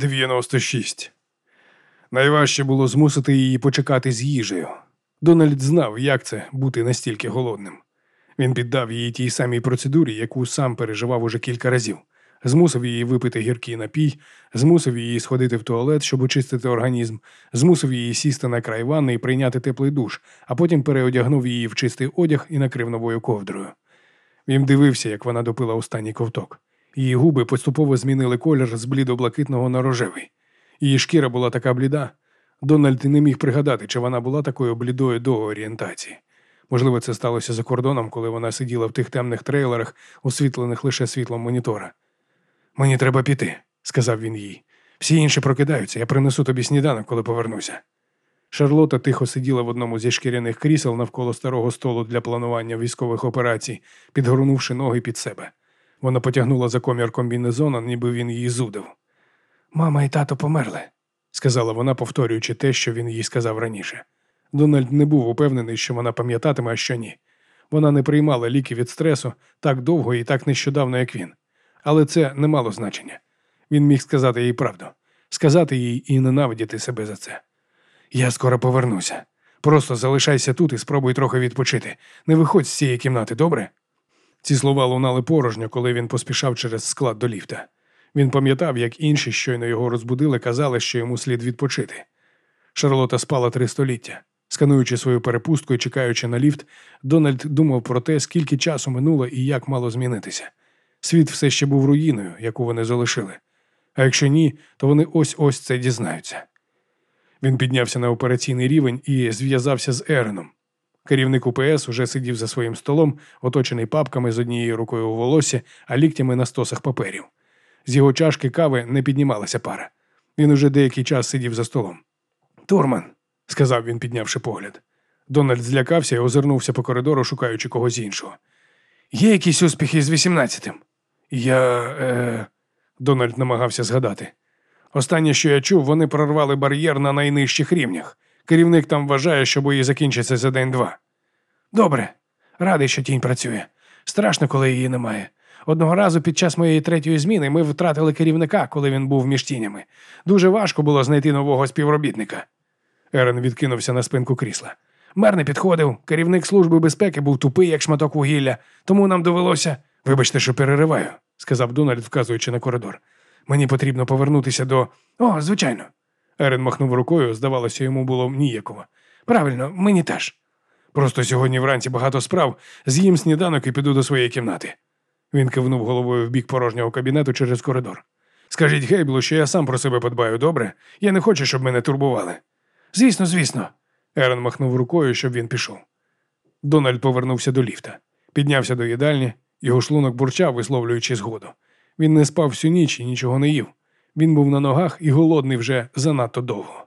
96. Найважче було змусити її почекати з їжею. Дональд знав, як це бути настільки голодним. Він піддав їй тій самій процедурі, яку сам переживав уже кілька разів. Змусив її випити гіркий напій, змусив її сходити в туалет, щоб очистити організм, змусив її сісти на край ванни і прийняти теплий душ, а потім переодягнув її в чистий одяг і накрив новою ковдрою. Він дивився, як вона допила останній ковток. Її губи поступово змінили колір з блідо-блакитного на рожевий. Її шкіра була така бліда. Дональд не міг пригадати, чи вона була такою блідою до орієнтації. Можливо, це сталося за кордоном, коли вона сиділа в тих темних трейлерах, освітлених лише світлом монітора. Мені треба піти, сказав він їй. Всі інші прокидаються, я принесу тобі сніданок, коли повернуся. Шарлота тихо сиділа в одному зі шкіряних крісел навколо старого столу для планування військових операцій, підгорнувши ноги під себе. Вона потягнула за комір комбінезона, ніби він її зудив. Мама і тато померли, сказала вона, повторюючи те, що він їй сказав раніше. Дональд не був упевнений, що вона пам'ятатиме, а що ні. Вона не приймала ліки від стресу так довго і так нещодавно, як він. Але це не мало значення. Він міг сказати їй правду, сказати їй і ненавидіти себе за це. Я скоро повернуся. Просто залишайся тут і спробуй трохи відпочити. Не виходь з цієї кімнати, добре? Ці слова лунали порожньо, коли він поспішав через склад до ліфта. Він пам'ятав, як інші, щойно його розбудили, казали, що йому слід відпочити. Шарлота спала три століття. Скануючи свою перепустку і чекаючи на ліфт, Дональд думав про те, скільки часу минуло і як мало змінитися. Світ все ще був руїною, яку вони залишили. А якщо ні, то вони ось ось це дізнаються. Він піднявся на операційний рівень і зв'язався з Ереном. Керівник УПС уже сидів за своїм столом, оточений папками з однією рукою у волосі, а ліктями на стосах паперів. З його чашки кави не піднімалася пара. Він уже деякий час сидів за столом. Турман, сказав він, піднявши погляд. Дональд злякався і озирнувся по коридору, шукаючи когось іншого. Є якісь успіхи з 18-тим? Я. Е... Дональд намагався згадати. Останнє, що я чув, вони прорвали бар'єр на найнижчих рівнях. Керівник там вважає, що бої закінчаться за день-два. Добре, радий, що тінь працює. Страшно, коли її немає. Одного разу під час моєї третьої зміни ми втратили керівника, коли він був між тінями. Дуже важко було знайти нового співробітника. Ерен відкинувся на спинку крісла. Мер не підходив, керівник служби безпеки був тупий, як шматок вугілля, тому нам довелося. Вибачте, що перериваю, сказав Дональд, вказуючи на коридор. Мені потрібно повернутися до. О, звичайно. Ерен махнув рукою, здавалося, йому було ніяково. Правильно, мені теж. Просто сьогодні вранці багато справ, з'їм сніданок і піду до своєї кімнати. Він кивнув головою в бік порожнього кабінету через коридор. Скажіть Гейблу, що я сам про себе подбаю, добре? Я не хочу, щоб мене турбували. Звісно, звісно. Ерен махнув рукою, щоб він пішов. Дональд повернувся до ліфта, піднявся до їдальні, його шлунок бурчав, висловлюючи згоду. Він не спав всю ніч і нічого не їв. Він був на ногах і голодний вже занадто довго.